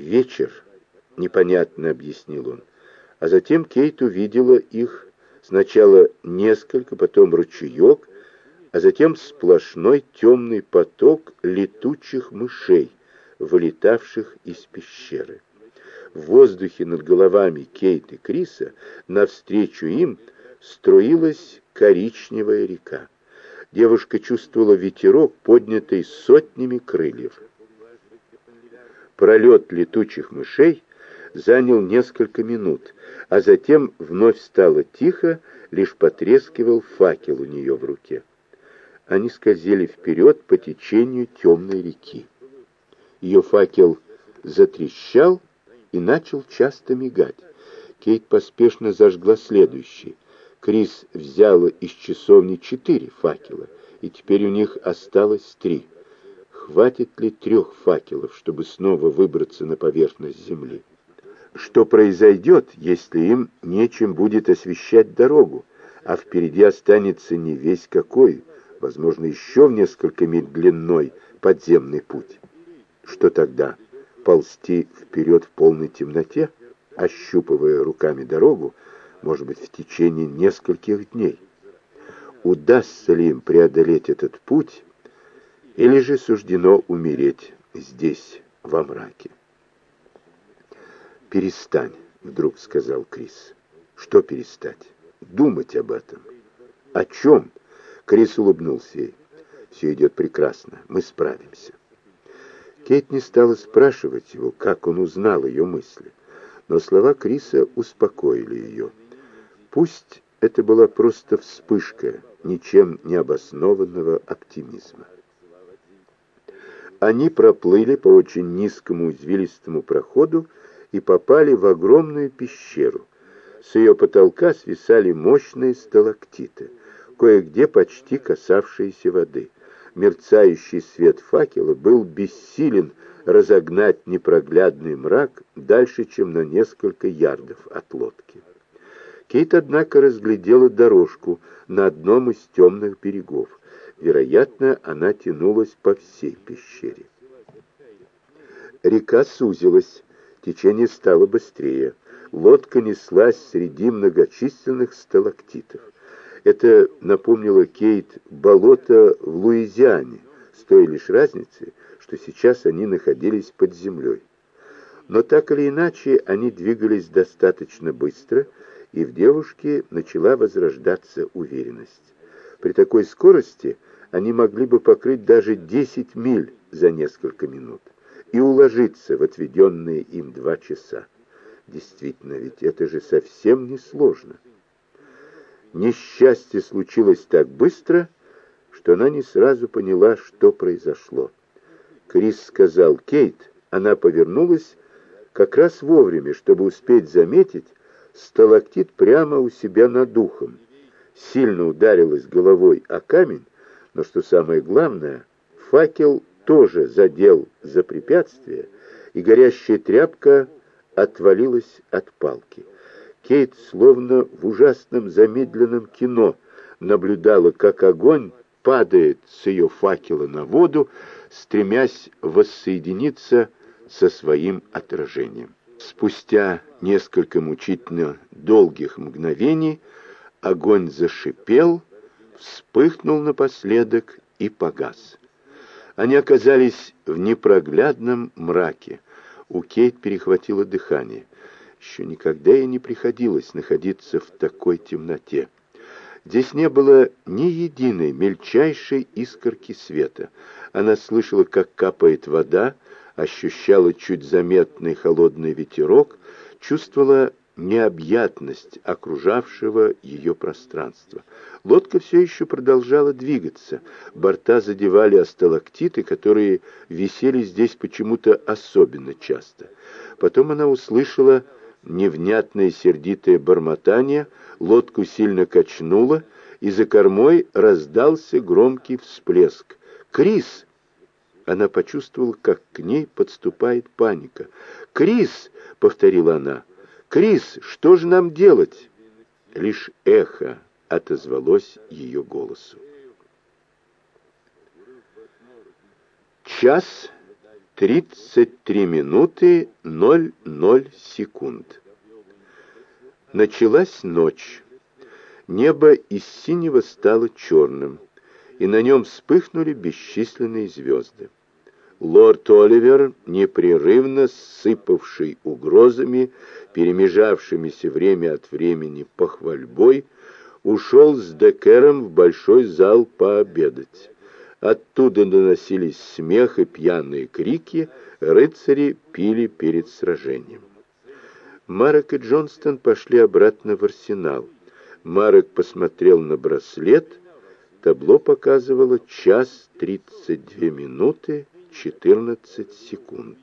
вечер», — непонятно объяснил он. А затем Кейт увидела их, сначала несколько, потом ручеек, а затем сплошной темный поток летучих мышей, вылетавших из пещеры. В воздухе над головами Кейт и Криса навстречу им струилась коричневая река. Девушка чувствовала ветерок, поднятый сотнями крыльев. Пролет летучих мышей занял несколько минут, а затем вновь стало тихо, лишь потрескивал факел у нее в руке. Они скользили вперед по течению темной реки. Ее факел затрещал и начал часто мигать. Кейт поспешно зажгла следующий. Крис взяла из часовни четыре факела, и теперь у них осталось три. Хватит ли трех факелов, чтобы снова выбраться на поверхность земли? что произойдет, если им нечем будет освещать дорогу, а впереди останется не весь какой, возможно, еще в несколько миль длиной подземный путь. Что тогда? Ползти вперед в полной темноте, ощупывая руками дорогу, может быть, в течение нескольких дней? Удастся ли им преодолеть этот путь, или же суждено умереть здесь, во мраке? «Перестань», — вдруг сказал Крис. «Что перестать? Думать об этом». «О чем?» — Крис улыбнулся ей. «Все идет прекрасно. Мы справимся». Кейт не стала спрашивать его, как он узнал ее мысли, но слова Криса успокоили ее. Пусть это была просто вспышка ничем не обоснованного оптимизма. Они проплыли по очень низкому извилистому проходу и попали в огромную пещеру. С ее потолка свисали мощные сталактиты, кое-где почти касавшиеся воды. Мерцающий свет факела был бессилен разогнать непроглядный мрак дальше, чем на несколько ярдов от лодки. Кейт, однако, разглядела дорожку на одном из темных берегов. Вероятно, она тянулась по всей пещере. Река сузилась, Течение стало быстрее. Лодка неслась среди многочисленных сталактитов. Это напомнило Кейт болото в Луизиане, с той лишь разницей, что сейчас они находились под землей. Но так или иначе они двигались достаточно быстро, и в девушке начала возрождаться уверенность. При такой скорости они могли бы покрыть даже 10 миль за несколько минут и уложиться в отведенные им два часа. Действительно, ведь это же совсем не сложно. Несчастье случилось так быстро, что она не сразу поняла, что произошло. Крис сказал «Кейт», она повернулась как раз вовремя, чтобы успеть заметить сталактит прямо у себя над духом. Сильно ударилась головой о камень, но, что самое главное, факел тоже задел за препятствие, и горящая тряпка отвалилась от палки. Кейт, словно в ужасном замедленном кино, наблюдала, как огонь падает с ее факела на воду, стремясь воссоединиться со своим отражением. Спустя несколько мучительно долгих мгновений огонь зашипел, вспыхнул напоследок и погас. Они оказались в непроглядном мраке. У Кейт перехватило дыхание. Еще никогда ей не приходилось находиться в такой темноте. Здесь не было ни единой мельчайшей искорки света. Она слышала, как капает вода, ощущала чуть заметный холодный ветерок, чувствовала необъятность окружавшего ее пространства. Лодка все еще продолжала двигаться. Борта задевали осталактиты, которые висели здесь почему-то особенно часто. Потом она услышала невнятное сердитое бормотание, лодку сильно качнуло, и за кормой раздался громкий всплеск. «Крис!» Она почувствовала, как к ней подступает паника. «Крис!» — повторила она. «Крис, что же нам делать?» Лишь эхо отозвалось ее голосу. Час 33 минуты 00 секунд. Началась ночь. Небо из синего стало черным, и на нем вспыхнули бесчисленные звезды. Лорд Оливер, непрерывно сыпавший угрозами, перемежавшимися время от времени похвальбой, ушел с Декером в большой зал пообедать. Оттуда доносились смех и пьяные крики, рыцари пили перед сражением. Марек и Джонстон пошли обратно в арсенал. Марек посмотрел на браслет. Табло показывало час тридцать две минуты 14 секунд.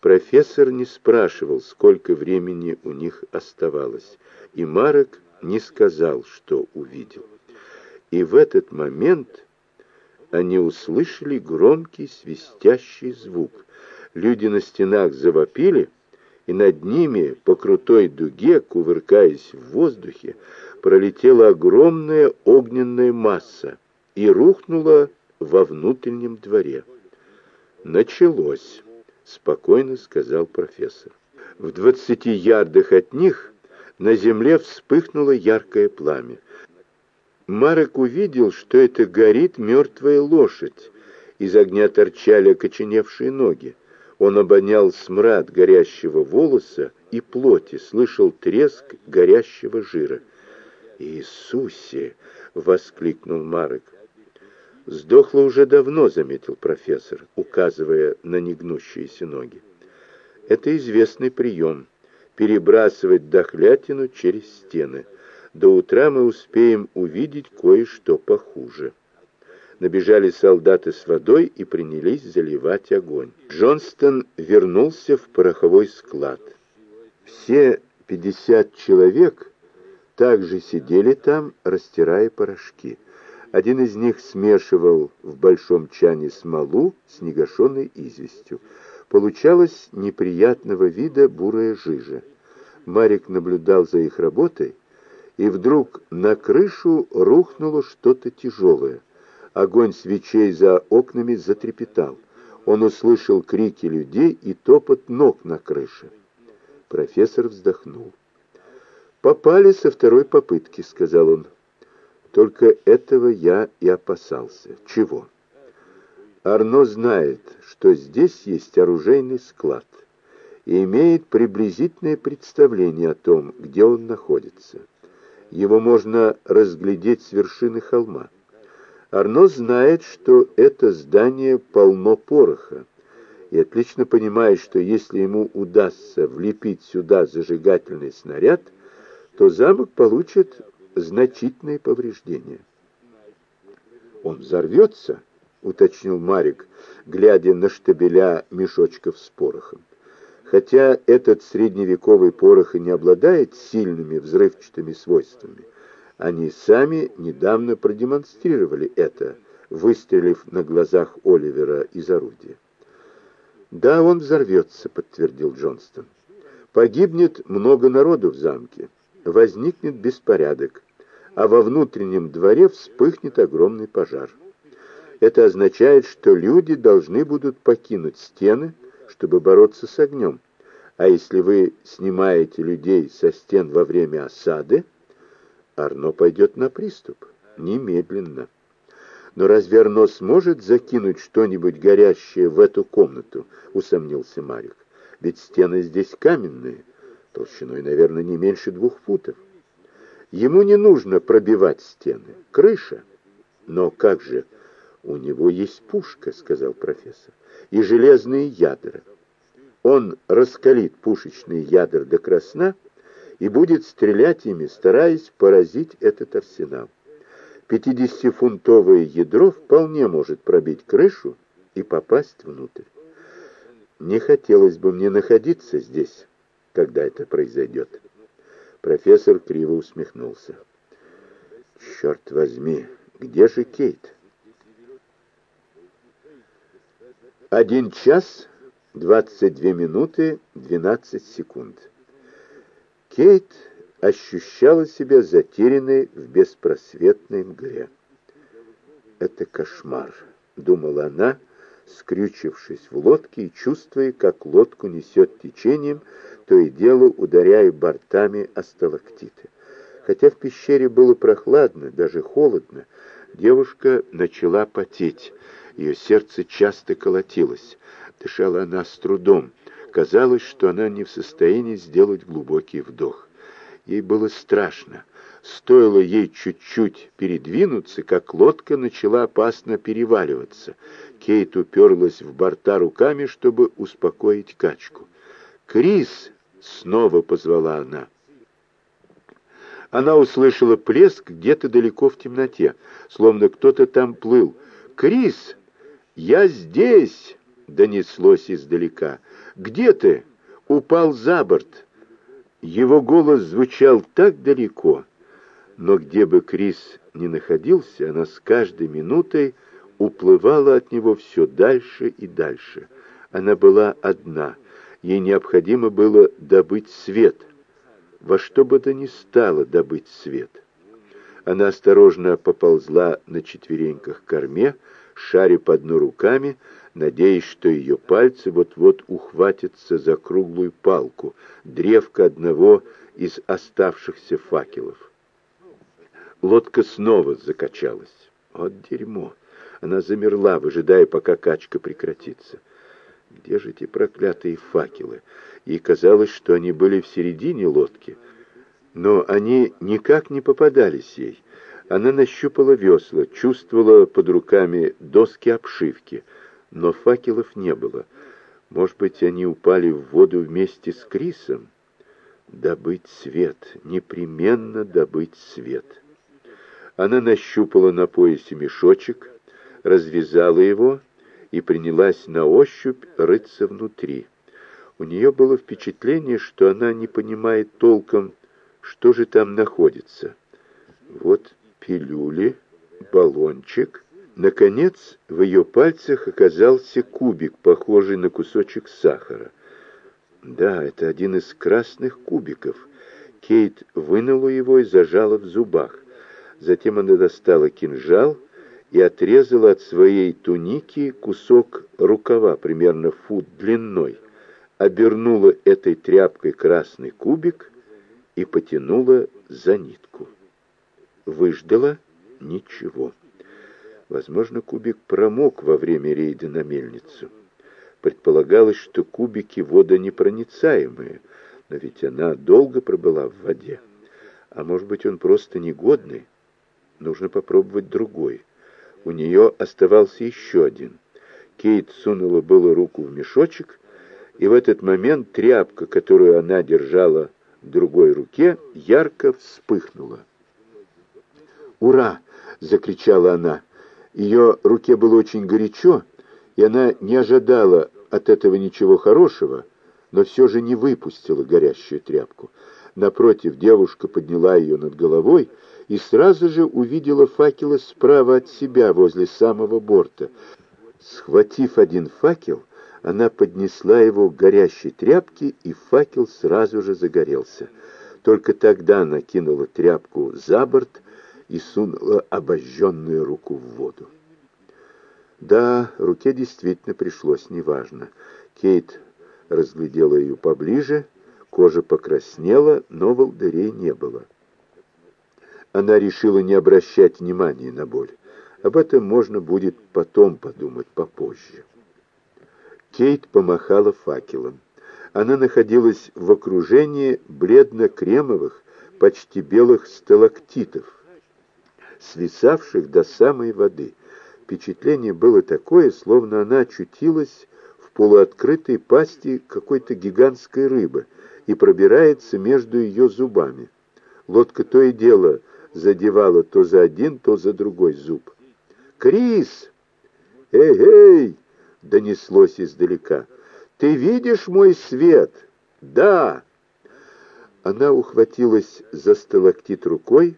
Профессор не спрашивал, сколько времени у них оставалось, и Марек не сказал, что увидел. И в этот момент они услышали громкий свистящий звук. Люди на стенах завопили, и над ними по крутой дуге, кувыркаясь в воздухе, пролетела огромная огненная масса и рухнула во внутреннем дворе. «Началось», — спокойно сказал профессор. В двадцати ярдах от них на земле вспыхнуло яркое пламя. Марек увидел, что это горит мертвая лошадь. Из огня торчали окоченевшие ноги. Он обонял смрад горящего волоса и плоти, слышал треск горящего жира. «Иисусе!» — воскликнул Марек. «Сдохла уже давно», — заметил профессор, указывая на негнущиеся ноги. «Это известный прием — перебрасывать дохлятину через стены. До утра мы успеем увидеть кое-что похуже». Набежали солдаты с водой и принялись заливать огонь. Джонстон вернулся в пороховой склад. Все пятьдесят человек также сидели там, растирая порошки. Один из них смешивал в большом чане смолу с негашенной известью. Получалось неприятного вида бурая жижа. Марик наблюдал за их работой, и вдруг на крышу рухнуло что-то тяжелое. Огонь свечей за окнами затрепетал. Он услышал крики людей и топот ног на крыше. Профессор вздохнул. «Попали со второй попытки», — сказал он. Только этого я и опасался. Чего? Арно знает, что здесь есть оружейный склад и имеет приблизительное представление о том, где он находится. Его можно разглядеть с вершины холма. Арно знает, что это здание полно пороха, и отлично понимает, что если ему удастся влепить сюда зажигательный снаряд, то замок получит значительные повреждения. «Он взорвется?» — уточнил Марик, глядя на штабеля мешочков с порохом. Хотя этот средневековый порох и не обладает сильными взрывчатыми свойствами, они сами недавно продемонстрировали это, выстрелив на глазах Оливера из орудия. «Да, он взорвется», — подтвердил Джонстон. «Погибнет много народу в замке. Возникнет беспорядок а во внутреннем дворе вспыхнет огромный пожар. Это означает, что люди должны будут покинуть стены, чтобы бороться с огнем. А если вы снимаете людей со стен во время осады, Арно пойдет на приступ. Немедленно. Но разве Арно сможет закинуть что-нибудь горящее в эту комнату? Усомнился Марик. Ведь стены здесь каменные, толщиной, наверное, не меньше двух футов. Ему не нужно пробивать стены. Крыша. Но как же? У него есть пушка, сказал профессор, и железные ядра. Он раскалит пушечные ядра до красна и будет стрелять ими, стараясь поразить этот арсенал. Пятидесятифунтовое ядро вполне может пробить крышу и попасть внутрь. Не хотелось бы мне находиться здесь, когда это произойдет. Профессор криво усмехнулся. «Черт возьми, где же Кейт?» Один час, двадцать две минуты, двенадцать секунд. Кейт ощущала себя затерянной в беспросветной мгле. «Это кошмар», — думала она, скрючившись в лодке и чувствуя, как лодку несет течением, то и дело ударяя бортами о сталактиты. Хотя в пещере было прохладно, даже холодно, девушка начала потеть. Ее сердце часто колотилось. Дышала она с трудом. Казалось, что она не в состоянии сделать глубокий вдох. Ей было страшно. Стоило ей чуть-чуть передвинуться, как лодка начала опасно переваливаться. Кейт уперлась в борта руками, чтобы успокоить качку. «Крис!» — снова позвала она. Она услышала плеск где-то далеко в темноте, словно кто-то там плыл. «Крис! Я здесь!» — донеслось издалека. «Где ты?» «Упал за борт». Его голос звучал так далеко, но где бы Крис ни находился, она с каждой минутой уплывала от него все дальше и дальше. Она была одна. Ей необходимо было добыть свет. Во что бы то ни стало добыть свет. Она осторожно поползла на четвереньках к корме, шаря по дну руками, надеясь, что ее пальцы вот-вот ухватятся за круглую палку, древко одного из оставшихся факелов. Лодка снова закачалась. Вот дерьмо! Она замерла, выжидая, пока качка прекратится. Где же эти проклятые факелы? Ей казалось, что они были в середине лодки, но они никак не попадались ей. Она нащупала весла, чувствовала под руками доски обшивки, но факелов не было. Может быть, они упали в воду вместе с Крисом? Добыть свет, непременно добыть свет. Она нащупала на поясе мешочек, развязала его и принялась на ощупь рыться внутри. У нее было впечатление, что она не понимает толком, что же там находится. Вот пилюли, баллончик. Наконец, в ее пальцах оказался кубик, похожий на кусочек сахара. Да, это один из красных кубиков. Кейт вынула его и зажала в зубах. Затем она достала кинжал и отрезала от своей туники кусок рукава, примерно фут длиной, обернула этой тряпкой красный кубик и потянула за нитку. Выждала — ничего. Возможно, кубик промок во время рейда на мельницу. Предполагалось, что кубики водонепроницаемые, но ведь она долго пробыла в воде. А может быть, он просто негодный? Нужно попробовать другой. У нее оставался еще один. Кейт сунула было руку в мешочек, и в этот момент тряпка, которую она держала в другой руке, ярко вспыхнула. «Ура!» — закричала она. Ее руке было очень горячо, и она не ожидала от этого ничего хорошего, но все же не выпустила горящую тряпку. Напротив, девушка подняла ее над головой и сразу же увидела факелы справа от себя, возле самого борта. Схватив один факел, она поднесла его к горящей тряпке, и факел сразу же загорелся. Только тогда она кинула тряпку за борт и сунула обожженную руку в воду. Да, руке действительно пришлось неважно. Кейт разглядела ее поближе, кожа покраснела, но волдырей не было. Она решила не обращать внимания на боль. Об этом можно будет потом подумать попозже. Кейт помахала факелом. Она находилась в окружении бледно-кремовых, почти белых сталактитов, свисавших до самой воды. Впечатление было такое, словно она очутилась в полуоткрытой пасти какой-то гигантской рыбы и пробирается между ее зубами. Лодка то и дело задевала то за один, то за другой зуб. «Крис! Эй-эй!» — донеслось издалека. «Ты видишь мой свет?» «Да!» Она ухватилась за сталактит рукой,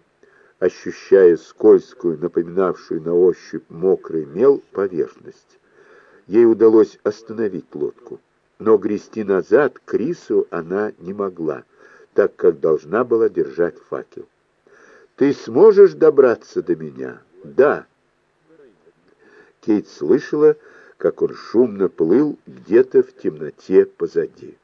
ощущая скользкую, напоминавшую на ощупь мокрый мел, поверхность. Ей удалось остановить лодку, но грести назад Крису она не могла, так как должна была держать факел. Ты сможешь добраться до меня? Да. Кейт слышала, как он шумно плыл где-то в темноте позади.